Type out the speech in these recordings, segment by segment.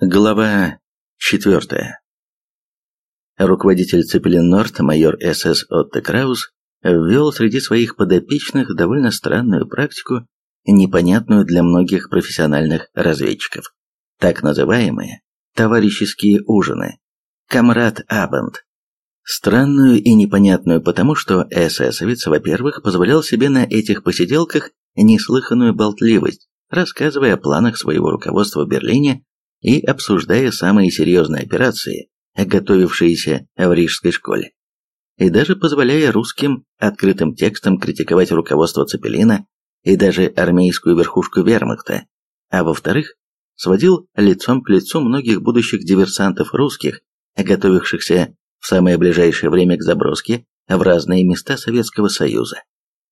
Глава 4. Руководитель Цепелин Норд, майор СС Отто Краус, ввел среди своих подопечных довольно странную практику, непонятную для многих профессиональных разведчиков. Так называемые товарищеские ужины. Камрад Абенд. Странную и непонятную потому, что эсэсовец, во-первых, позволял себе на этих посиделках неслыханную болтливость, рассказывая о планах своего руководства в Берлине и обсуждая самые серьезные операции, готовившиеся в рижской школе. И даже позволяя русским открытым текстом критиковать руководство Цепелина и даже армейскую верхушку вермахта, а во-вторых, сводил лицом к лицу многих будущих диверсантов русских, готовившихся в самое ближайшее время к заброске в разные места Советского Союза.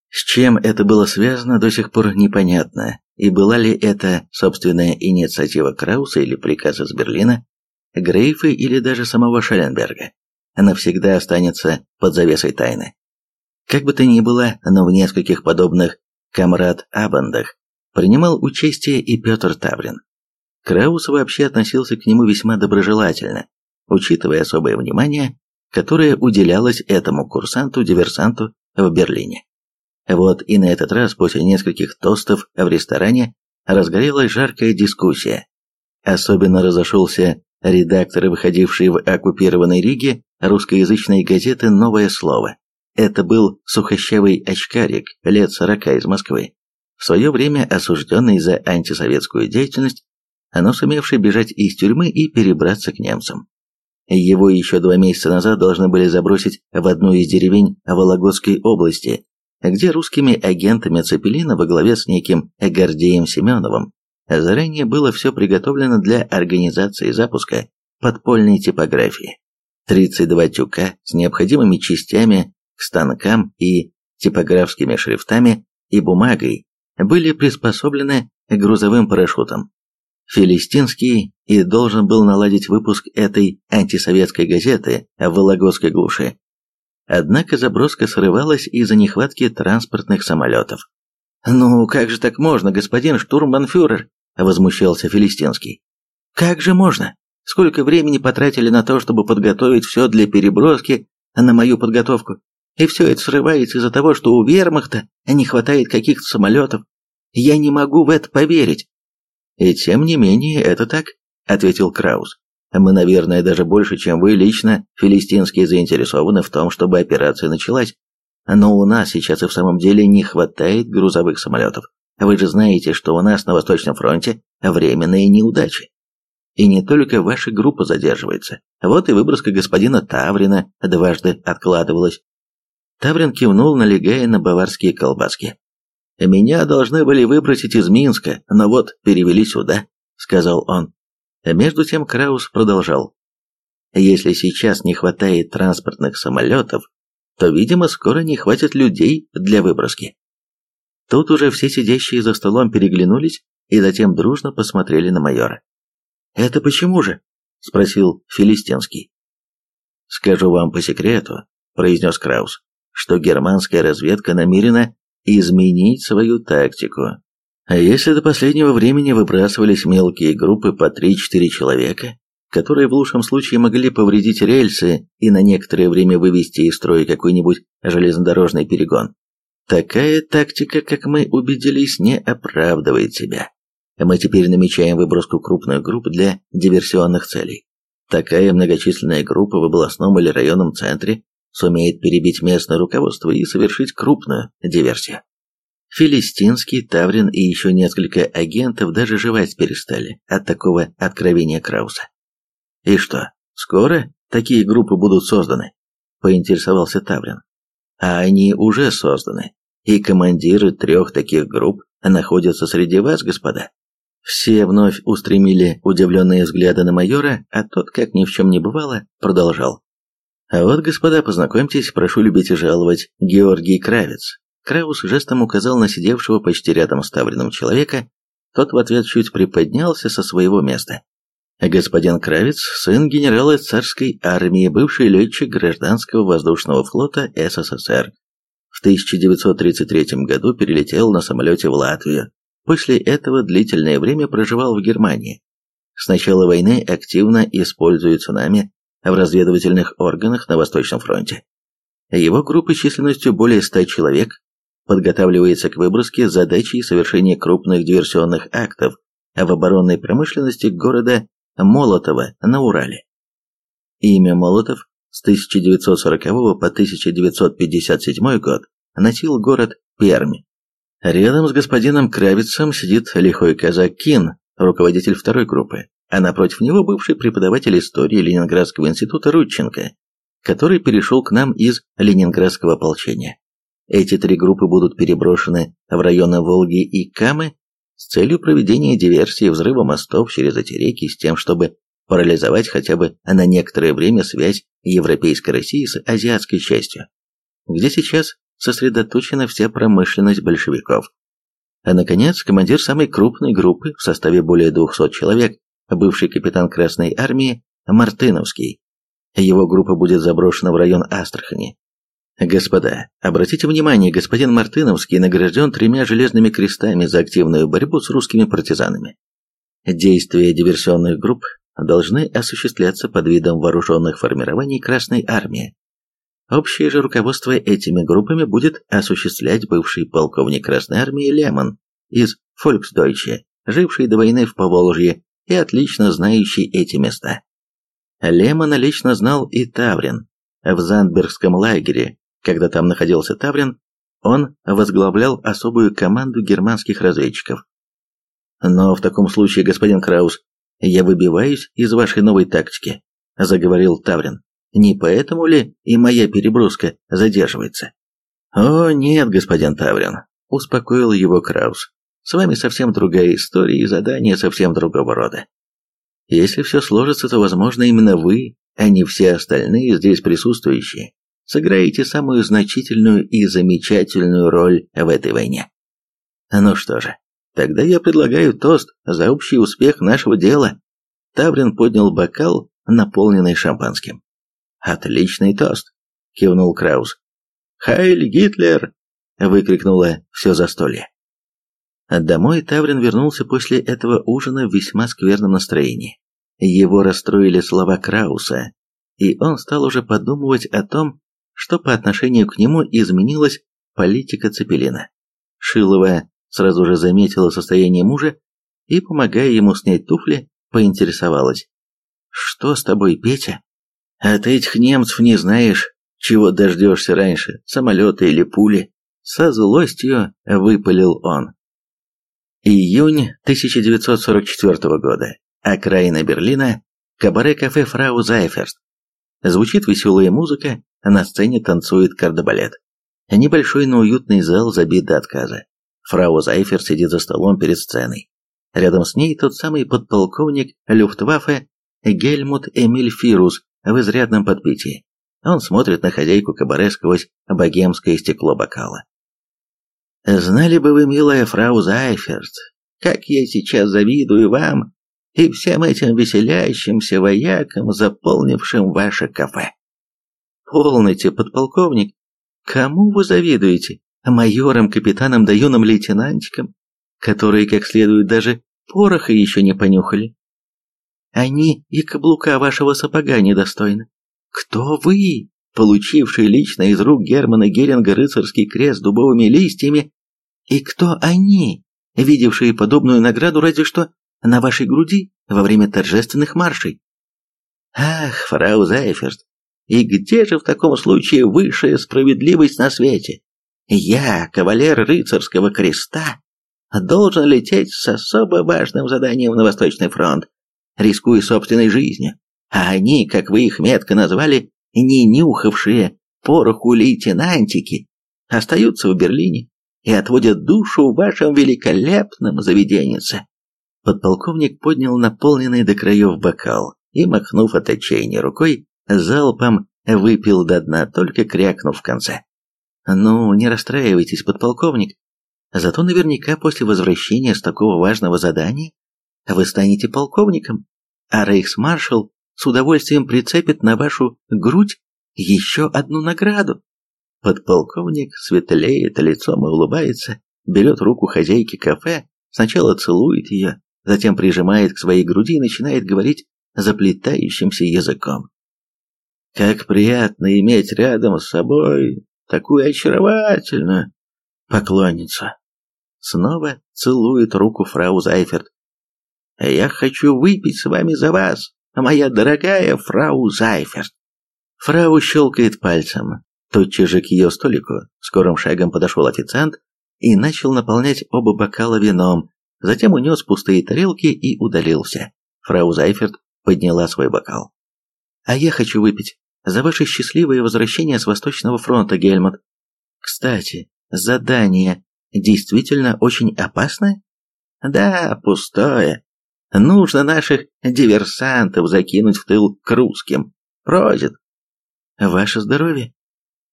С чем это было связано, до сих пор непонятно, и была ли это собственная инициатива Крауса или приказ из Берлина, Грейфа или даже самого Шелленберга, навсегда останется под завесой тайны. Как бы то ни было, но в нескольких подобных комрад-абандах принимал участие и Петр Таврин. Краус вообще относился к нему весьма доброжелательно, учитывая особое внимание, которое уделялось этому курсанту-диверсанту в Берлине. Вот и на этот раз после нескольких тостов в ресторане разгорелась жаркая дискуссия. Особенно разошелся редактор, выходивший в оккупированной Риге русскоязычной газеты «Новое слово». Это был сухощавый очкарик лет сорока из Москвы, в свое время осужденный за антисоветскую деятельность, но сумевший бежать из тюрьмы и перебраться к немцам. Его еще два месяца назад должны были забросить в одну из деревень Вологодской области, где русскими агентами Цепелина во главе с неким Гордеем Семеновым заранее было все приготовлено для организации запуска подпольной типографии. 32 тюка с необходимыми частями к станкам и типографскими шрифтами и бумагой были приспособлены к грузовым парашютам. Филистинский и должен был наладить выпуск этой антисоветской газеты в Вологодской глуши, Однако заброска срывалась из-за нехватки транспортных самолетов. «Ну, как же так можно, господин штурмбанфюрер?» – возмущался Филистинский. «Как же можно? Сколько времени потратили на то, чтобы подготовить все для переброски на мою подготовку? И все это срывается из-за того, что у вермахта не хватает каких-то самолетов. Я не могу в это поверить». «И тем не менее, это так», – ответил Краус. Мы, наверное, даже больше, чем вы лично, филистинские, заинтересованы в том, чтобы операция началась. Но у нас сейчас и в самом деле не хватает грузовых самолетов. Вы же знаете, что у нас на Восточном фронте временные неудачи. И не только ваша группа задерживается. Вот и выброска господина Таврина дважды откладывалась. Таврин кивнул, налегая на баварские колбаски. «Меня должны были выбросить из Минска, но вот перевели сюда», — сказал он. Между тем Краус продолжал. Если сейчас не хватает транспортных самолетов, то, видимо, скоро не хватит людей для выброски. Тут уже все сидящие за столом переглянулись и затем дружно посмотрели на майора. «Это почему же?» – спросил Филистинский. «Скажу вам по секрету», – произнес Краус, – «что германская разведка намерена изменить свою тактику а если до последнего времени выбрасывались мелкие группы по 3-4 человека, которые в лучшем случае могли повредить рельсы и на некоторое время вывести из строя какой-нибудь железнодорожный перегон, такая тактика, как мы убедились, не оправдывает себя. Мы теперь намечаем выброску крупных групп для диверсионных целей. Такая многочисленная группа в областном или районном центре сумеет перебить местное руководство и совершить крупную диверсию. Филистинский, Таврин и еще несколько агентов даже жевать перестали от такого откровения Крауса. «И что, скоро такие группы будут созданы?» – поинтересовался Таврин. «А они уже созданы, и командиры трех таких групп находятся среди вас, господа». Все вновь устремили удивленные взгляды на майора, а тот, как ни в чем не бывало, продолжал. «А вот, господа, познакомьтесь, прошу любить и жаловать, Георгий Кравец, Краус жестом указал на сидевшего почти рядом с Тавриным человека, тот в ответ чуть приподнялся со своего места. Господин Кравец, сын генерала царской армии, бывший летчик гражданского воздушного флота СССР. В 1933 году перелетел на самолете в Латвию. После этого длительное время проживал в Германии. с начала войны активно используется нами в разведывательных органах на Восточном фронте. Его группа численностью более 100 человек подготавливается к выброске задачей совершения крупных диверсионных актов в оборонной промышленности города Молотова на Урале. Имя Молотов с 1940 по 1957 год носил город Пермь. Рядом с господином Кравицем сидит лихой казак Кин, руководитель второй группы, а напротив него бывший преподаватель истории Ленинградского института Рудченко, который перешел к нам из Ленинградского ополчения. Эти три группы будут переброшены в районы Волги и Камы с целью проведения диверсии взрыва мостов через эти реки с тем, чтобы парализовать хотя бы на некоторое время связь Европейской России с азиатской частью, где сейчас сосредоточена вся промышленность большевиков. А наконец, командир самой крупной группы в составе более 200 человек, бывший капитан Красной Армии Мартыновский. Его группа будет заброшена в район Астрахани. Господа, обратите внимание, господин Мартыновский награжден тремя железными крестами за активную борьбу с русскими партизанами. Действия диверсионных групп должны осуществляться под видом вооруженных формирований Красной Армии. Общее же руководство этими группами будет осуществлять бывший полковник Красной Армии Лемон из Фольксдойче, живший до войны в Поволжье и отлично знающий эти места. Лемона лично знал и Таврин. В Зандбергском лагере, когда там находился Таврин, он возглавлял особую команду германских разведчиков. Но в таком случае, господин Краус, я выбиваюсь из вашей новой тактики, заговорил Таврин. Не поэтому ли и моя переброска задерживается? О, нет, господин Таврин, успокоил его Краус. С вами совсем другая история и задания совсем другого рода. Если все сложится, то, возможно, именно вы, а не все остальные здесь присутствующие, сыграете самую значительную и замечательную роль в этой войне. Ну что же, тогда я предлагаю тост за общий успех нашего дела. Таврин поднял бокал, наполненный шампанским. «Отличный тост!» — кивнул Краус. «Хайль Гитлер!» — выкрикнуло все застолье. Домой Таврин вернулся после этого ужина в весьма скверном настроении. Его расстроили слова Крауса, и он стал уже подумывать о том, что по отношению к нему изменилась политика Цепелина. Шилова сразу же заметила состояние мужа и, помогая ему снять туфли, поинтересовалась. «Что с тобой, Петя?» От этих немцев не знаешь, чего дождешься раньше, самолета или пули. Со злостью выпалил он. Июнь 1944 года. Окраина Берлина. Кабаре-кафе «Фрау Зайферст». Звучит веселая музыка, на сцене танцует кардебалет. Небольшой, но уютный зал забит до отказа. Фрау Зайфер сидит за столом перед сценой. Рядом с ней тот самый подполковник Люфтваффе Гельмут Эмиль Фирус в изрядном подпитии. Он смотрит на хозяйку кабаре сквозь богемское стекло бокала. «Знали бы вы, милая фрау Зайферт, как я сейчас завидую вам и всем этим веселящимся воякам, заполнившим ваше кафе». «Полноте, подполковник, кому вы завидуете? Майорам, капитанам да юным лейтенантикам, которые, как следует, даже пороха еще не понюхали?» Они и каблука вашего сапога недостойны. Кто вы, получивший лично из рук Германа Геринга рыцарский крест дубовыми листьями, и кто они, видевшие подобную награду разве что на вашей груди во время торжественных маршей? Ах, фрау Зайферст, и где же в таком случае высшая справедливость на свете? Я, кавалер рыцарского креста, должен лететь с особо важным заданием на Восточный фронт, рискуя собственной жизнью, а они, как вы их метко назвали, не нюхавшие пороху лейтенантики, остаются в Берлине и отводят душу в вашем великолепном заведеннице. Подполковник поднял наполненный до краев бокал и, махнув от отчаяния рукой, залпом выпил до дна, только крякнув в конце. «Ну, не расстраивайтесь, подполковник. Зато наверняка после возвращения с такого важного задания вы станете полковником, а рейхсмаршал с удовольствием прицепит на вашу грудь еще одну награду. Подполковник светлеет лицом и улыбается, берет руку хозяйки кафе, сначала целует ее, затем прижимает к своей груди и начинает говорить заплетающимся языком. «Как приятно иметь рядом с собой такую очаровательную поклонницу!» Снова целует руку фрау Зайферт. «Я хочу выпить с вами за вас, моя дорогая фрау Зайферт!» Фрау щелкает пальцем. Тотчас же к ее столику скорым шагом подошел официант и начал наполнять оба бокала вином, затем унес пустые тарелки и удалился. Фрау Зайферт подняла свой бокал. «А я хочу выпить за ваше счастливое возвращение с Восточного фронта, Гельмут. Кстати, задание действительно очень опасное?» «Да, пустое. Нужно наших диверсантов закинуть в тыл к русским. Просит». «Ваше здоровье?»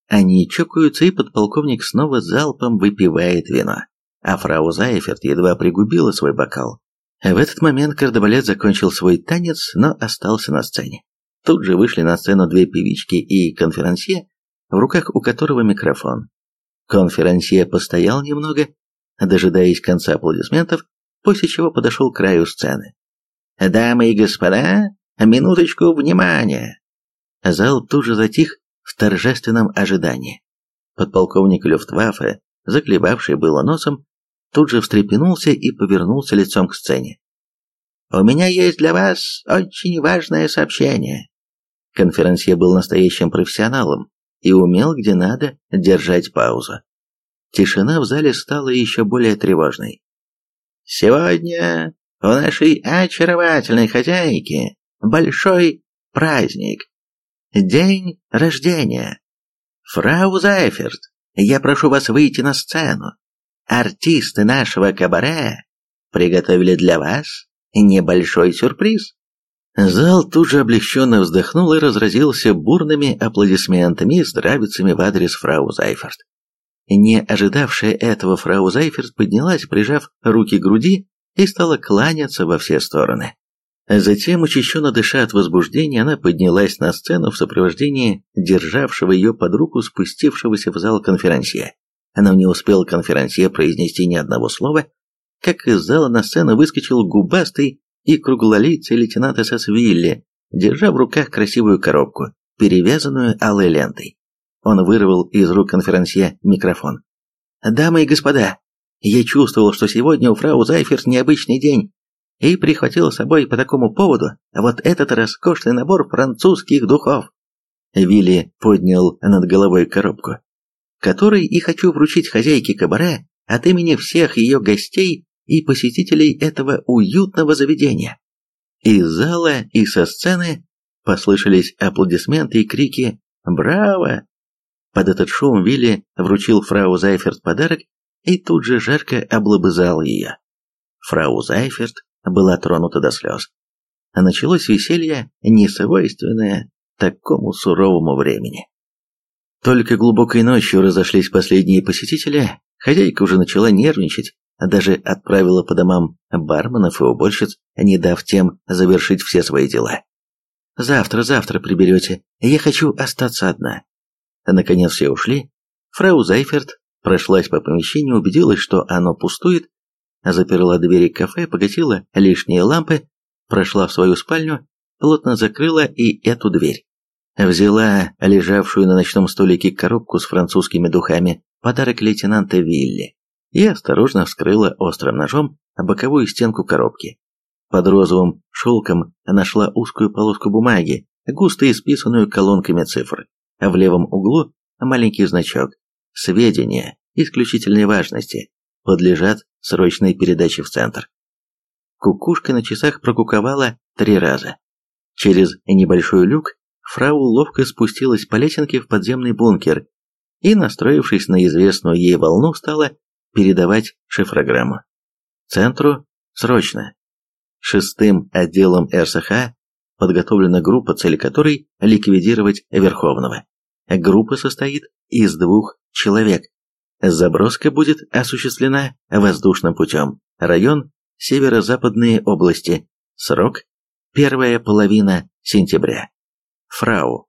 Они чокаются, и подполковник снова залпом выпивает вино. А фрау Зайферт едва пригубила свой бокал. В этот момент кардебалет закончил свой танец, но остался на сцене. Тут же вышли на сцену две певички и конферансье, в руках у которого микрофон. Конферансье постоял немного, дожидаясь конца аплодисментов, после чего подошел к краю сцены. «Дамы и господа, минуточку внимания!» Зал тут же затих, в торжественном ожидании. Подполковник Люфтваффе, заклевавший было носом, тут же встрепенулся и повернулся лицом к сцене. «У меня есть для вас очень важное сообщение». Конферансье был настоящим профессионалом и умел, где надо, держать паузу. Тишина в зале стала еще более тревожной. «Сегодня у нашей очаровательной хозяйки большой праздник. День рождения. Фрау Зайферт, я прошу вас выйти на сцену. Артисты нашего кабаре приготовили для вас небольшой сюрприз. Зал тут же облегченно вздохнул и разразился бурными аплодисментами и здравицами в адрес фрау Зайферт. Не ожидавшая этого фрау Зайферт поднялась, прижав руки к груди, и стала кланяться во все стороны. Затем, учащенно дыша от возбуждения, она поднялась на сцену в сопровождении державшего ее под руку спустившегося в зал конферансье. Она не успела конферансье произнести ни одного слова, как из зала на сцену выскочил губастый и круглолицый лейтенант СС Вилли, держа в руках красивую коробку, перевязанную алой лентой. Он вырвал из рук конферансье микрофон. «Дамы и господа, я чувствовал, что сегодня у фрау Зайферт необычный день и прихватил с собой по такому поводу вот этот роскошный набор французских духов. Вилли поднял над головой коробку, который и хочу вручить хозяйке кабаре от имени всех ее гостей и посетителей этого уютного заведения. Из зала и со сцены послышались аплодисменты и крики «Браво!». Под этот шум Вилли вручил фрау Зайферт подарок и тут же жарко облобызал ее. Фрау Зайферт была тронута до слез. Началось веселье, несвойственное такому суровому времени. Только глубокой ночью разошлись последние посетители, хозяйка уже начала нервничать, даже отправила по домам барменов и уборщиц, не дав тем завершить все свои дела. «Завтра, завтра приберете, я хочу остаться одна». Наконец все ушли. Фрау Зайферт прошлась по помещению, убедилась, что оно пустует, заперла двери кафе, погасила лишние лампы, прошла в свою спальню, плотно закрыла и эту дверь. Взяла лежавшую на ночном столике коробку с французскими духами, подарок лейтенанта Вилли, и осторожно вскрыла острым ножом боковую стенку коробки. Под розовым шелком нашла узкую полоску бумаги, густо исписанную колонками цифр. В левом углу маленький значок «Сведения исключительной важности подлежат срочной передаче в центр. Кукушка на часах прокуковала три раза. Через небольшой люк фрау ловко спустилась по лесенке в подземный бункер и, настроившись на известную ей волну, стала передавать шифрограмму. Центру срочно. Шестым отделом РСХ подготовлена группа, цель которой ликвидировать Верховного. Группа состоит из двух человек. Заброска будет осуществлена воздушным путем. Район – северо-западные области. Срок – первая половина сентября. Фрау.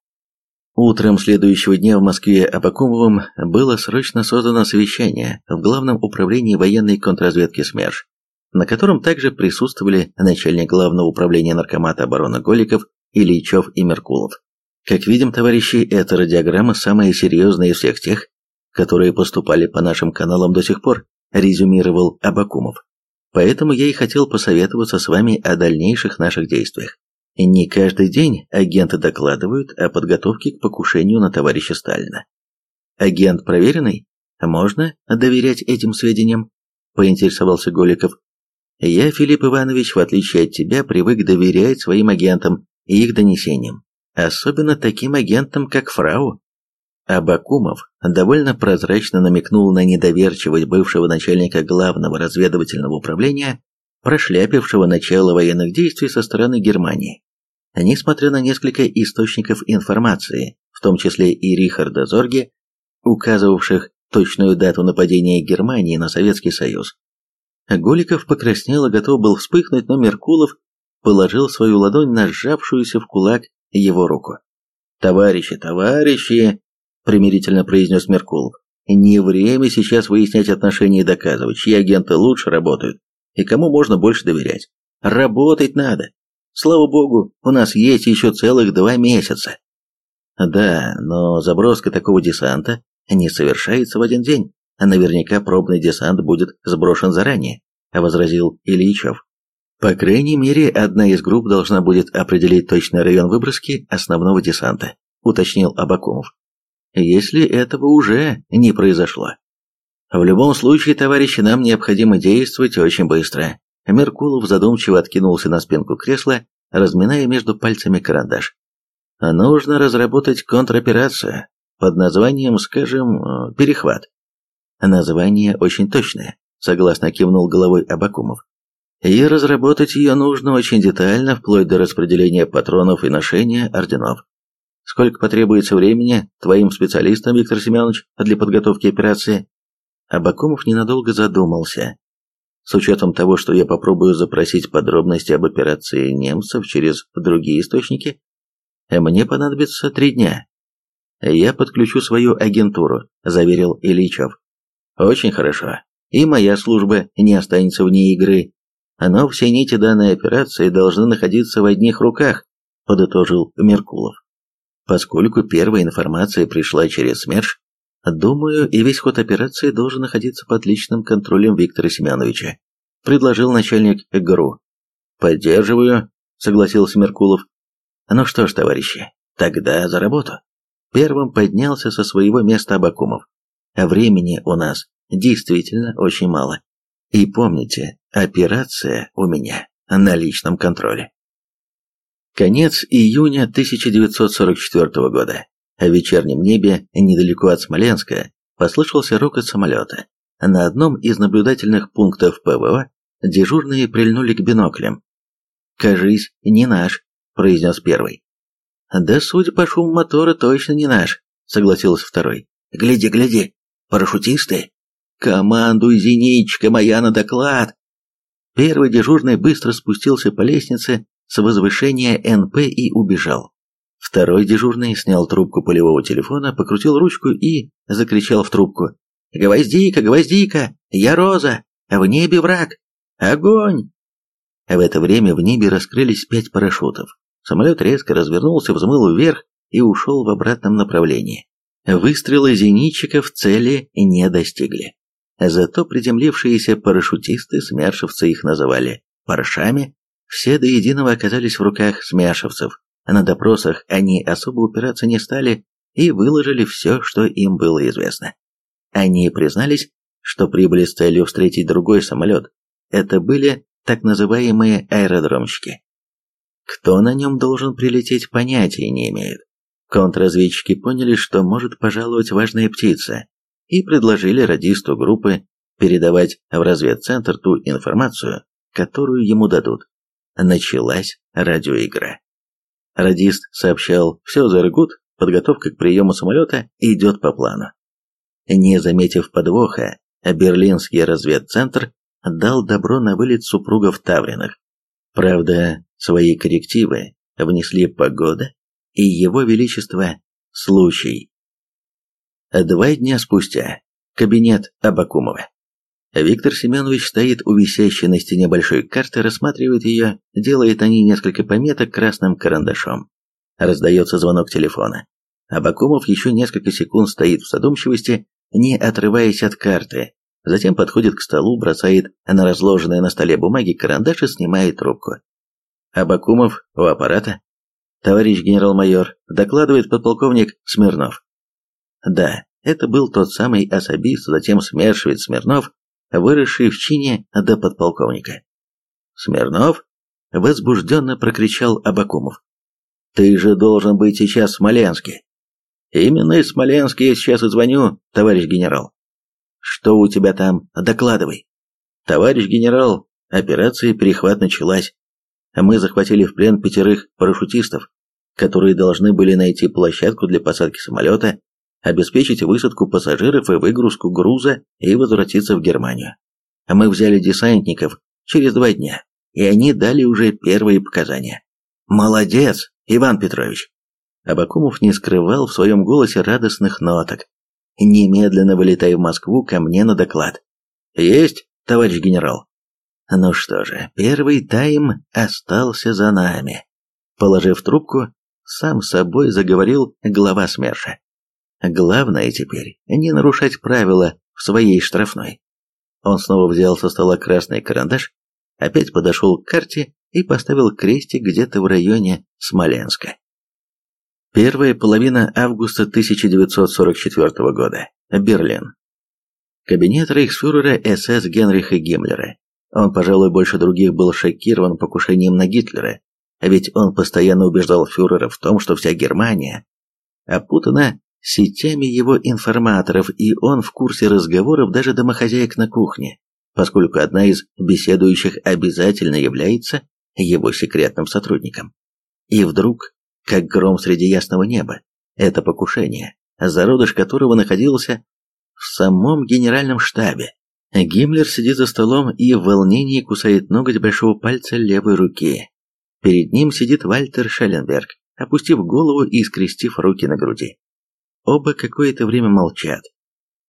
Утром следующего дня в Москве Абакумовым было срочно создано совещание в Главном управлении военной контрразведки СМЕРШ. на котором также присутствовали начальник главного управления наркомата обороны Голиков, Ильичев и Меркулов. Как видим, товарищи, эта радиограмма самая серьезная из всех тех, которые поступали по нашим каналам до сих пор, резюмировал Абакумов. Поэтому я и хотел посоветоваться с вами о дальнейших наших действиях. Не каждый день агенты докладывают о подготовке к покушению на товарища Сталина. Агент проверенный? Можно доверять этим сведениям? Поинтересовался Голиков. Я, Филипп Иванович, в отличие от тебя, привык доверять своим агентам и их донесениям. Особенно таким агентам, как Фрау. Абакумов довольно прозрачно намекнул на недоверчивость бывшего начальника главного разведывательного управления, прошляпившего начало военных действий со стороны Германии. Несмотря на несколько источников информации, в том числе и Рихарда Зорге, указывавших точную дату нападения Германии на Советский Союз, Голиков покраснел и готов был вспыхнуть, но Меркулов положил свою ладонь на сжавшуюся в кулак его руку. «Товарищи, товарищи!» – примирительно произнес Меркулов. «Не время сейчас выяснять отношения и доказывать, чьи агенты лучше работают и кому можно больше доверять. Работать надо. Слава богу, у нас есть еще целых два месяца». «Да, но заброска такого десанта не совершается в один день. Наверняка пробный десант будет сброшен заранее», – возразил Ильичев. По крайней мере, одна из групп должна будет определить точный район выброски основного десанта, уточнил Абакумов. Если этого уже не произошло. В любом случае, товарищи, нам необходимо действовать очень быстро. Меркулов задумчиво откинулся на спинку кресла, разминая между пальцами карандаш. Нужно разработать контроперацию под названием, скажем, «Перехват». Название очень точное, согласно кивнул головой Абакумов. И разработать ее нужно очень детально, вплоть до распределения патронов и ношения орденов. Сколько потребуется времени твоим специалистам, Виктор Семенович, для подготовки операции? Абакумов ненадолго задумался. С учетом того, что я попробую запросить подробности об операции немцев через другие источники, мне понадобится три дня. Я подключу свою агентуру, заверил Ильичев. Очень хорошо. И моя служба не останется вне игры, но все нити данной операции должны находиться в одних руках, подытожил Меркулов. Поскольку первая информация пришла через СМЕРШ, думаю, и весь ход операции должен находиться под личным контролем Виктора Семеновича, предложил начальник ГРУ. Поддерживаю, согласился Меркулов. Ну что ж, товарищи, тогда за работу. Первым поднялся со своего места Абакумов. Времени у нас действительно очень мало. И помните, операция у меня на личном контроле. Конец июня 1944 года. В вечернем небе, недалеко от Смоленска, послышался рокот самолета. На одном из наблюдательных пунктов ПВО дежурные прильнули к биноклям. «Кажись, не наш», — произнес первый. «Да, судя по шуму мотора, точно не наш», — согласился второй. «Гляди, гляди, парашютисты!» «Командуй, зеничка моя, на доклад!» Первый дежурный быстро спустился по лестнице с возвышения НП и убежал. Второй дежурный снял трубку полевого телефона, покрутил ручку и закричал в трубку. «Гвоздика, гвоздика! Я Роза! В небе враг! Огонь!» В это время в небе раскрылись пять парашютов. Самолет резко развернулся, взмыл вверх и ушел в обратном направлении. Выстрелы зенитчиков цели не достигли. Зато приземлившиеся парашютисты, смершевцы их называли паршами, все до единого оказались в руках смяшевцев. На допросах они особо упираться не стали и выложили все, что им было известно. Они признались, что прибыли с целью встретить другой самолет. Это были так называемые аэродромщики. Кто на нем должен прилететь, понятия не имеют. Контрразведчики поняли, что может пожаловать важная птица, и предложили радисту группы передавать в разведцентр ту информацию, которую ему дадут. Началась радиоигра. Радист сообщал «Все, Заргут, подготовка к приему самолета идет по плану». Не заметив подвоха, берлинский разведцентр дал добро на вылет супругов Тавриных. Правда, свои коррективы внесли погода и его величество случай. Два дня спустя. Кабинет Абакумова. Виктор Семенович стоит у висящей на стене большой карты, рассматривает ее, делает на ней несколько пометок красным карандашом. Раздается звонок телефона. Абакумов еще несколько секунд стоит в задумчивости, не отрываясь от карты. Затем подходит к столу, бросает на разложенные на столе бумаги карандаш и снимает трубку. Абакумов у аппарата. Товарищ генерал-майор, докладывает подполковник Смирнов. Да, это был тот самый особист, затем смершевец Смирнов, выросший в чине до подполковника. «Смирнов?» — возбужденно прокричал Абакумов. «Ты же должен быть сейчас в Смоленске». «Именно из Смоленска я сейчас и звоню, товарищ генерал». «Что у тебя там? Докладывай». «Товарищ генерал, операция «Перехват» началась. Мы захватили в плен пятерых парашютистов, которые должны были найти площадку для посадки самолета обеспечить высадку пассажиров и выгрузку груза и возвратиться в Германию. Мы взяли десантников через два дня, и они дали уже первые показания. Молодец, Иван Петрович! Абакумов не скрывал в своем голосе радостных ноток. Немедленно вылетай в Москву ко мне на доклад. Есть, товарищ генерал. Ну что же, первый тайм остался за нами. Положив трубку, сам собой заговорил глава СМЕРШа. Главное теперь не нарушать правила в своей штрафной. Он снова взял со стола красный карандаш, опять подошел к карте и поставил крестик где-то в районе Смоленска. Первая половина августа 1944 года. Берлин. Кабинет рейхсфюрера СС Генриха Гиммлера. Он, пожалуй, больше других был шокирован покушением на Гитлера, ведь он постоянно убеждал фюрера в том, что вся Германия опутана сетями его информаторов, и он в курсе разговоров даже домохозяек на кухне, поскольку одна из беседующих обязательно является его секретным сотрудником. И вдруг, как гром среди ясного неба, это покушение, зародыш которого находился в самом генеральном штабе. Гиммлер сидит за столом и в волнении кусает ноготь большого пальца левой руки. Перед ним сидит Вальтер Шелленберг, опустив голову и скрестив руки на груди. Оба какое-то время молчат.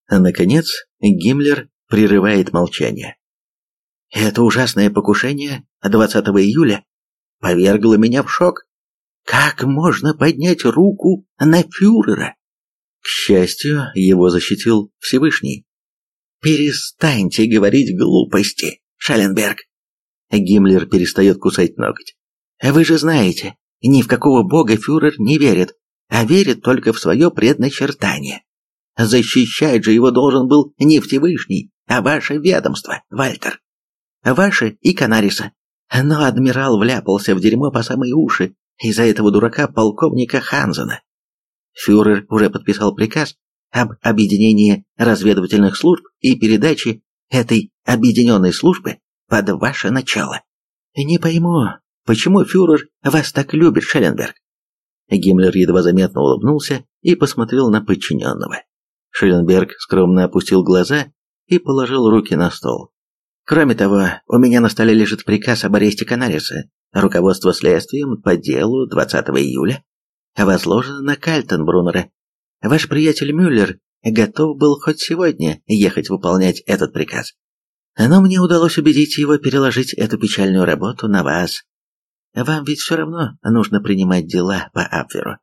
А наконец, Гиммлер прерывает молчание. Это ужасное покушение 20 июля повергло меня в шок. Как можно поднять руку на фюрера? К счастью, его защитил Всевышний. Перестаньте говорить глупости, Шаленберг. Гиммлер перестает кусать ноготь. Вы же знаете, ни в какого бога фюрер не верит а верит только в свое предначертание. Защищать же его должен был не Всевышний, а ваше ведомство, Вальтер. Ваше и Канариса. Но адмирал вляпался в дерьмо по самые уши из-за этого дурака полковника Ханзена. Фюрер уже подписал приказ об объединении разведывательных служб и передаче этой объединенной службы под ваше начало. Не пойму, почему фюрер вас так любит, Шелленберг? Гиммлер едва заметно улыбнулся и посмотрел на подчиненного. Шелленберг скромно опустил глаза и положил руки на стол. «Кроме того, у меня на столе лежит приказ об аресте Канариса. Руководство следствием по делу 20 июля возложено на Кальтенбруннера. Ваш приятель Мюллер готов был хоть сегодня ехать выполнять этот приказ. Но мне удалось убедить его переложить эту печальную работу на вас, вам ведь все равно нужно принимать дела по Абверу.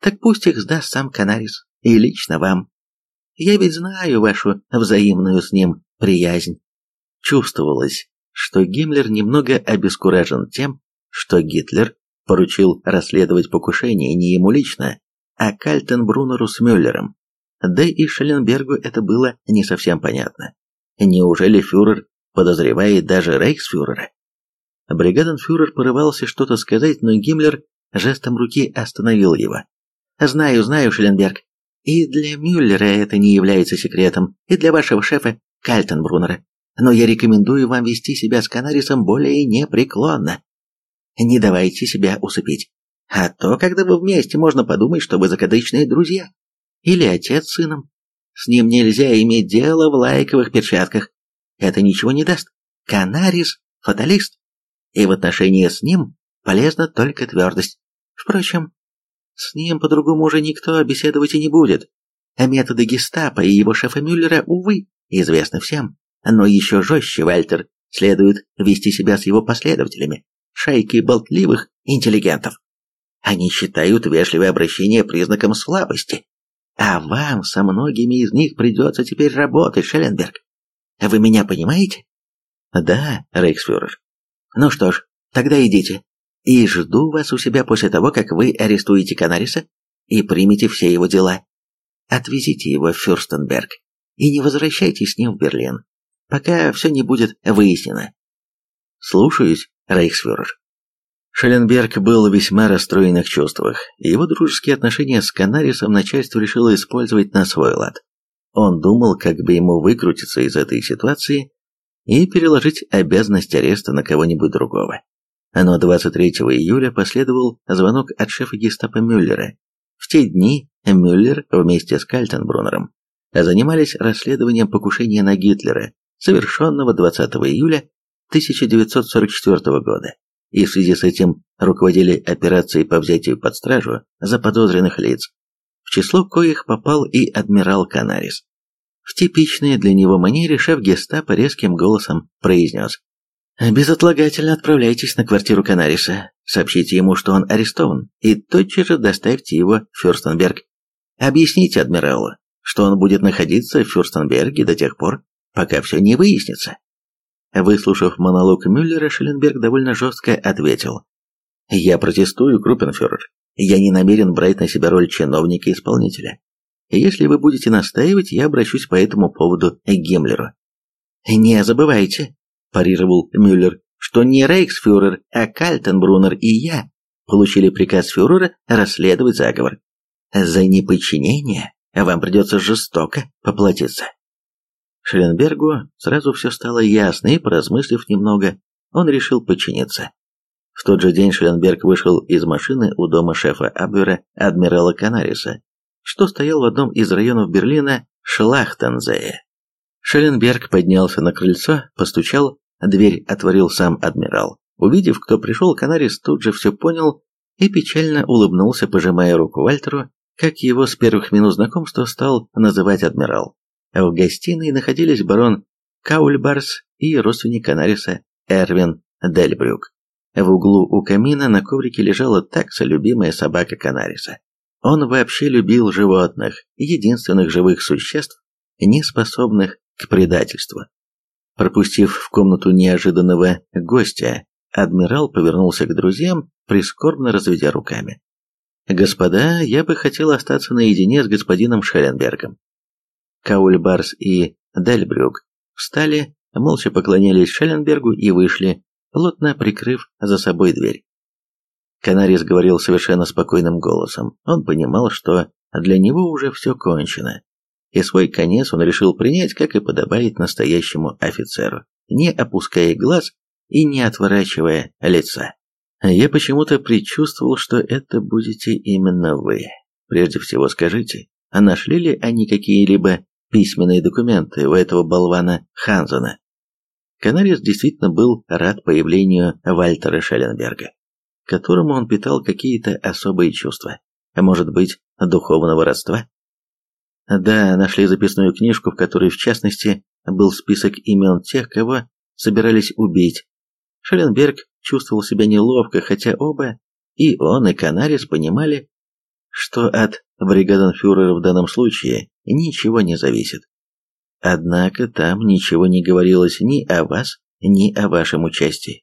Так пусть их сдаст сам Канарис, и лично вам. Я ведь знаю вашу взаимную с ним приязнь. Чувствовалось, что Гиммлер немного обескуражен тем, что Гитлер поручил расследовать покушение не ему лично, а Кальтенбруннеру с Мюллером. Да и Шелленбергу это было не совсем понятно. Неужели фюрер подозревает даже рейхсфюрера? Бригаденфюрер порывался что-то сказать, но Гиммлер жестом руки остановил его. «Знаю, знаю, Шелленберг. И для Мюллера это не является секретом, и для вашего шефа Кальтенбруннера. Но я рекомендую вам вести себя с Канарисом более непреклонно. Не давайте себя усыпить. А то, когда вы вместе, можно подумать, что вы закадычные друзья. Или отец с сыном. С ним нельзя иметь дело в лайковых перчатках. Это ничего не даст. Канарис – фаталист и в отношении с ним полезна только твердость. Впрочем, с ним по-другому уже никто беседовать и не будет. А методы гестапо и его шефа Мюллера, увы, известны всем. но еще жестче, Вальтер, следует вести себя с его последователями, шайкой болтливых интеллигентов. Они считают вежливое обращение признаком слабости. А вам со многими из них придется теперь работать, Шелленберг. Вы меня понимаете? Да, Рейхсфюрер. Ну что ж, тогда идите. И жду вас у себя после того, как вы арестуете Канариса и примете все его дела. Отвезите его в Фюрстенберг и не возвращайтесь с ним в Берлин, пока все не будет выяснено. Слушаюсь, Рейхсфюрер. Шелленберг был весьма расстроенных чувствах, и его дружеские отношения с Канарисом начальство решило использовать на свой лад. Он думал, как бы ему выкрутиться из этой ситуации и переложить обязанность ареста на кого-нибудь другого. Но 23 июля последовал звонок от шефа гестапо Мюллера. В те дни Мюллер вместе с Кальтенбруннером занимались расследованием покушения на Гитлера, совершенного 20 июля 1944 года, и в связи с этим руководили операцией по взятию под стражу заподозренных лиц, в число коих попал и адмирал Канарис. В типичной для него манере шеф гестапо резким голосом произнес «Безотлагательно отправляйтесь на квартиру Канариса, сообщите ему, что он арестован, и тотчас же доставьте его в Фюрстенберг. Объясните адмиралу, что он будет находиться в Фюрстенберге до тех пор, пока все не выяснится». Выслушав монолог Мюллера, Шелленберг довольно жестко ответил. «Я протестую, Крупенфюрер. Я не намерен брать на себя роль чиновника-исполнителя. Если вы будете настаивать, я обращусь по этому поводу к Гиммлеру». «Не забывайте», – парировал Мюллер, «что не Рейхсфюрер, а Кальтенбруннер и я получили приказ фюрера расследовать заговор. За неподчинение вам придется жестоко поплатиться». Шелленбергу сразу все стало ясно, и, поразмыслив немного, он решил подчиниться. В тот же день Шелленберг вышел из машины у дома шефа Абвера адмирала Канариса, что стоял в одном из районов Берлина Шлахтензее. Шелленберг поднялся на крыльцо, постучал, дверь отворил сам адмирал. Увидев, кто пришел, Канарис тут же все понял и печально улыбнулся, пожимая руку Вальтеру, как его с первых минут знакомства стал называть адмирал. В гостиной находились барон Каульбарс и родственник Канариса Эрвин Дельбрюк. В углу у камина на коврике лежала такса, любимая собака Канариса. Он вообще любил животных, единственных живых существ, не способных к предательству. Пропустив в комнату неожиданного гостя, адмирал повернулся к друзьям, прискорбно разведя руками. «Господа, я бы хотел остаться наедине с господином Шелленбергом. Каульбарс и Дельбрюк встали, молча поклонились Шелленбергу и вышли, плотно прикрыв за собой дверь. Канарис говорил совершенно спокойным голосом. Он понимал, что для него уже все кончено. И свой конец он решил принять, как и подобает настоящему офицеру, не опуская глаз и не отворачивая лица. Я почему-то предчувствовал, что это будете именно вы. Прежде всего скажите, а нашли ли они какие-либо письменные документы у этого болвана Ханзена. Канарис действительно был рад появлению Вальтера Шелленберга, которому он питал какие-то особые чувства, а может быть, духовного родства. Да, нашли записную книжку, в которой, в частности, был список имен тех, кого собирались убить. Шелленберг чувствовал себя неловко, хотя оба, и он, и Канарис, понимали, что от бригаденфюрера в данном случае ничего не зависит. Однако там ничего не говорилось ни о вас, ни о вашем участии.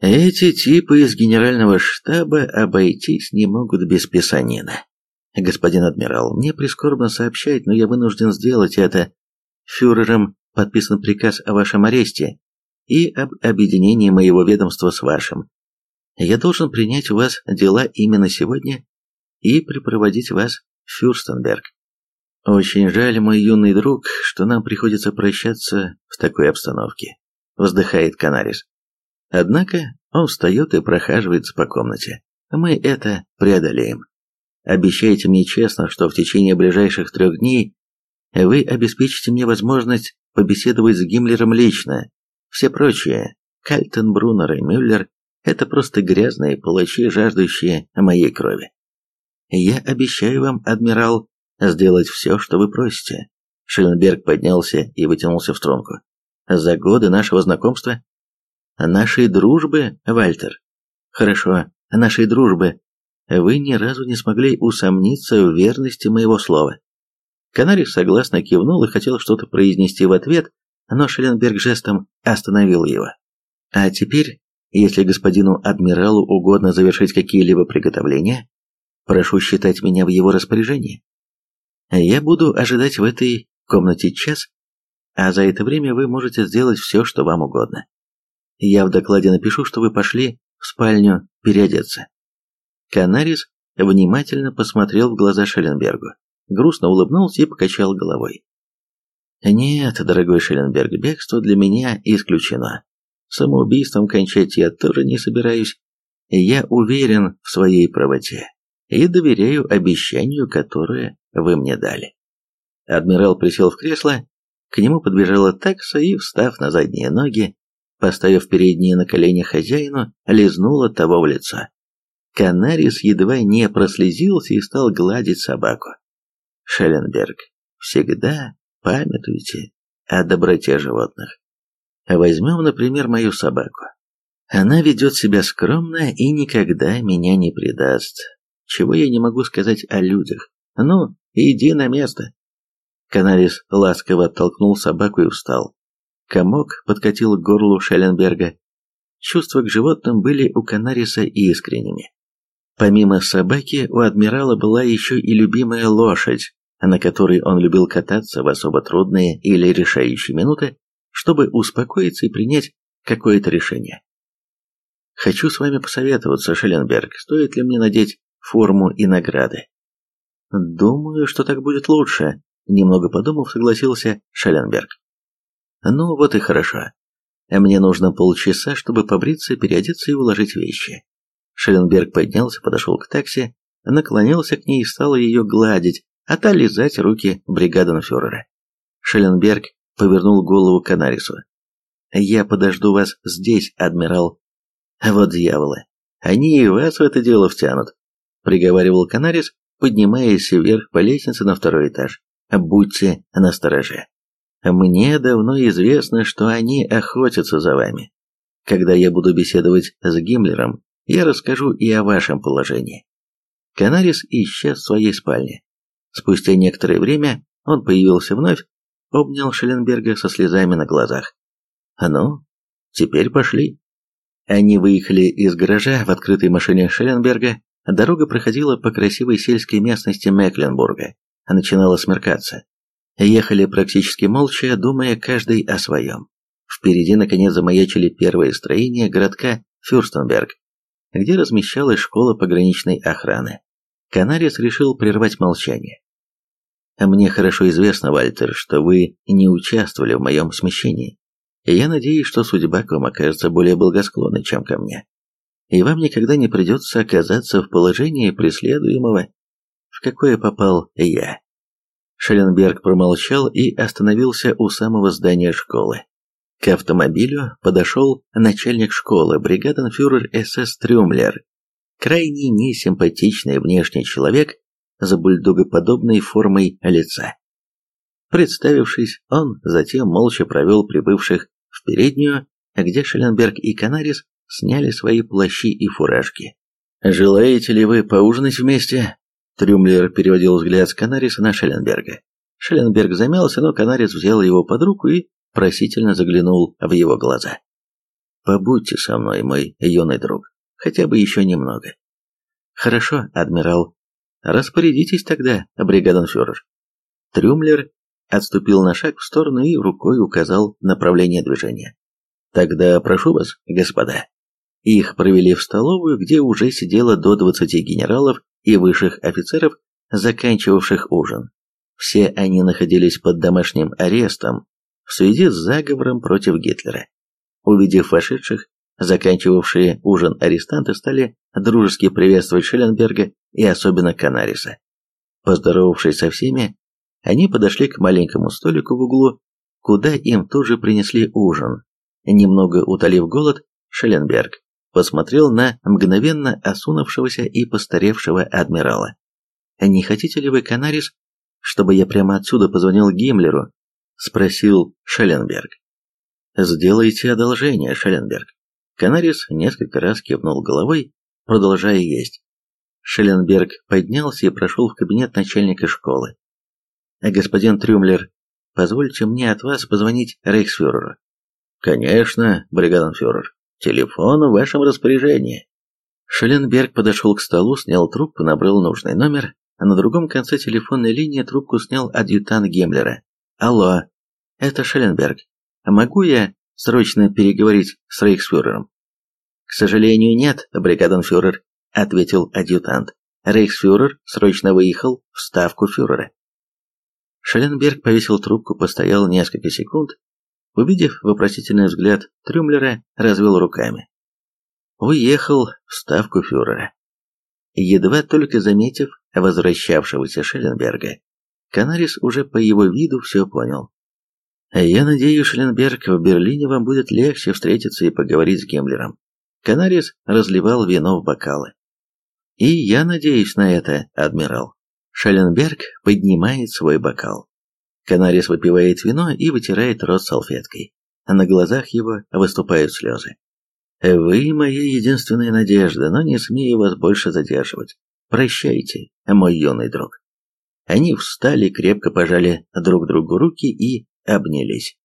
Эти типы из генерального штаба обойтись не могут без писанина. Господин адмирал, мне прискорбно сообщать, но я вынужден сделать это. Фюрером подписан приказ о вашем аресте и об объединении моего ведомства с вашим. Я должен принять у вас дела именно сегодня и припроводить вас в Фюрстенберг. «Очень жаль, мой юный друг, что нам приходится прощаться в такой обстановке», — вздыхает Канарис. Однако он встает и прохаживается по комнате. «Мы это преодолеем. Обещайте мне честно, что в течение ближайших трех дней вы обеспечите мне возможность побеседовать с Гиммлером лично. Все прочие, Кальтенбруннер и Мюллер, это просто грязные палачи, жаждущие моей крови. Я обещаю вам, адмирал, сделать все, что вы просите». Шелленберг поднялся и вытянулся в струнку. За годы нашего знакомства? Нашей дружбы, Вальтер. Хорошо, нашей дружбы. Вы ни разу не смогли усомниться в верности моего слова. Канарис согласно кивнул и хотел что-то произнести в ответ, но Шелленберг жестом остановил его. А теперь, если господину адмиралу угодно завершить какие-либо приготовления, прошу считать меня в его распоряжении. Я буду ожидать в этой комнате час, а за это время вы можете сделать все, что вам угодно. Я в докладе напишу, что вы пошли в спальню переодеться. Канарис внимательно посмотрел в глаза Шелленбергу, грустно улыбнулся и покачал головой. «Нет, дорогой Шелленберг, бегство для меня исключено. Самоубийством кончать я тоже не собираюсь. Я уверен в своей правоте и доверяю обещанию, которое вы мне дали». Адмирал присел в кресло, к нему подбежала такса и, встав на задние ноги, поставив передние на колени хозяину, лизнула того в лицо. Канарис едва не прослезился и стал гладить собаку. Шелленберг, всегда памятуйте о доброте животных. Возьмем, например, мою собаку. Она ведет себя скромно и никогда меня не предаст. Чего я не могу сказать о людях? Ну, иди на место. Канарис ласково оттолкнул собаку и встал. Комок подкатил к горлу Шелленберга. Чувства к животным были у Канариса искренними. Помимо собаки, у адмирала была еще и любимая лошадь, на которой он любил кататься в особо трудные или решающие минуты, чтобы успокоиться и принять какое-то решение. Хочу с вами посоветоваться, Шелленберг, стоит ли мне надеть форму и награды. Думаю, что так будет лучше, немного подумав, согласился Шелленберг. Ну вот и хорошо. Мне нужно полчаса, чтобы побриться, переодеться и уложить вещи. Шелленберг поднялся, подошел к такси, наклонился к ней и стал ее гладить, а та лизать руки бригаденфюрера. Шелленберг повернул голову к Канарису. «Я подожду вас здесь, адмирал». «Вот дьяволы, они и вас в это дело втянут», — приговаривал Канарис, поднимаясь вверх по лестнице на второй этаж. «Будьте настороже. Мне давно известно, что они охотятся за вами. Когда я буду беседовать с Гиммлером, я расскажу и о вашем положении». Канарис исчез в своей спальне. Спустя некоторое время он появился вновь, обнял Шелленберга со слезами на глазах. «А ну, теперь пошли». Они выехали из гаража в открытой машине Шелленберга. Дорога проходила по красивой сельской местности Мекленбурга. Начинало смеркаться. Ехали практически молча, думая каждый о своем. Впереди, наконец, замаячили первые строения городка Фюрстенберг, где размещалась школа пограничной охраны. Канарис решил прервать молчание. «Мне хорошо известно, Вальтер, что вы не участвовали в моем смещении. И я надеюсь, что судьба к вам окажется более благосклонной, чем ко мне. И вам никогда не придется оказаться в положении преследуемого, в какое попал я». Шелленберг промолчал и остановился у самого здания школы. К автомобилю подошел начальник школы, бригаденфюрер СС Трюмлер, крайне несимпатичный внешний человек с бульдогоподобной формой лица. Представившись, он затем молча провел прибывших в переднюю, где Шелленберг и Канарис сняли свои плащи и фуражки. «Желаете ли вы поужинать вместе?» Трюмлер переводил взгляд с Канариса на Шелленберга. Шелленберг замялся, но Канарис взял его под руку и просительно заглянул в его глаза. «Побудьте со мной, мой юный друг хотя бы еще немного. Хорошо, адмирал. Распорядитесь тогда, бригаденфюрер. Трюмлер отступил на шаг в сторону и рукой указал направление движения. Тогда прошу вас, господа. Их провели в столовую, где уже сидело до двадцати генералов и высших офицеров, заканчивавших ужин. Все они находились под домашним арестом в связи с заговором против Гитлера. Увидев вошедших, Заканчивавшие ужин арестанты стали дружески приветствовать Шелленберга и особенно Канариса. Поздоровавшись со всеми, они подошли к маленькому столику в углу, куда им тоже принесли ужин. Немного утолив голод, Шелленберг посмотрел на мгновенно осунувшегося и постаревшего адмирала. «Не хотите ли вы, Канарис, чтобы я прямо отсюда позвонил Гиммлеру?» – спросил Шелленберг. Сделайте одолжение, Шелленберг. Канарис несколько раз кивнул головой, продолжая есть. Шелленберг поднялся и прошел в кабинет начальника школы. «Господин Трюмлер, позвольте мне от вас позвонить рейхсфюреру». «Конечно, бригаденфюрер. Телефон в вашем распоряжении». Шелленберг подошел к столу, снял трубку, набрал нужный номер, а на другом конце телефонной линии трубку снял адъютант Геммлера. «Алло, это Шелленберг. Могу я срочно переговорить с рейхсфюрером?» «К сожалению, нет, бригаденфюрер», — ответил адъютант. Рейхсфюрер срочно выехал в ставку фюрера. Шелленберг повесил трубку, постоял несколько секунд, увидев вопросительный взгляд Трюмлера, развел руками. Уехал в ставку фюрера. Едва только заметив возвращавшегося Шелленберга, Канарис уже по его виду все понял. «Я надеюсь, Шелленберг, в Берлине вам будет легче встретиться и поговорить с Геммлером». Канарис разливал вино в бокалы. «И я надеюсь на это, адмирал». Шелленберг поднимает свой бокал. Канарис выпивает вино и вытирает рот салфеткой. На глазах его выступают слезы. «Вы моя единственная надежда, но не смею вас больше задерживать. Прощайте, мой юный друг». Они встали, крепко пожали друг другу руки и обнялись.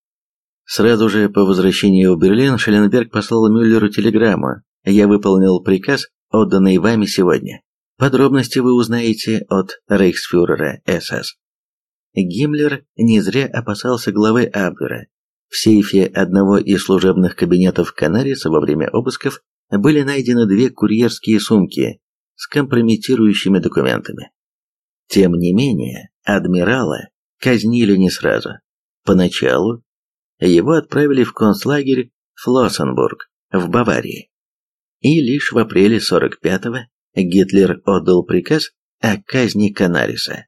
Сразу же по возвращении в Берлин Шелленберг послал Мюллеру телеграмму. «Я выполнил приказ, отданный вами сегодня. Подробности вы узнаете от рейхсфюрера СС». Гиммлер не зря опасался главы Абвера. В сейфе одного из служебных кабинетов Канариса во время обысков были найдены две курьерские сумки с компрометирующими документами. Тем не менее, адмирала казнили не сразу. Поначалу его отправили в концлагерь Флоссенбург в Баварии. И лишь в апреле 45-го Гитлер отдал приказ о казни Канариса.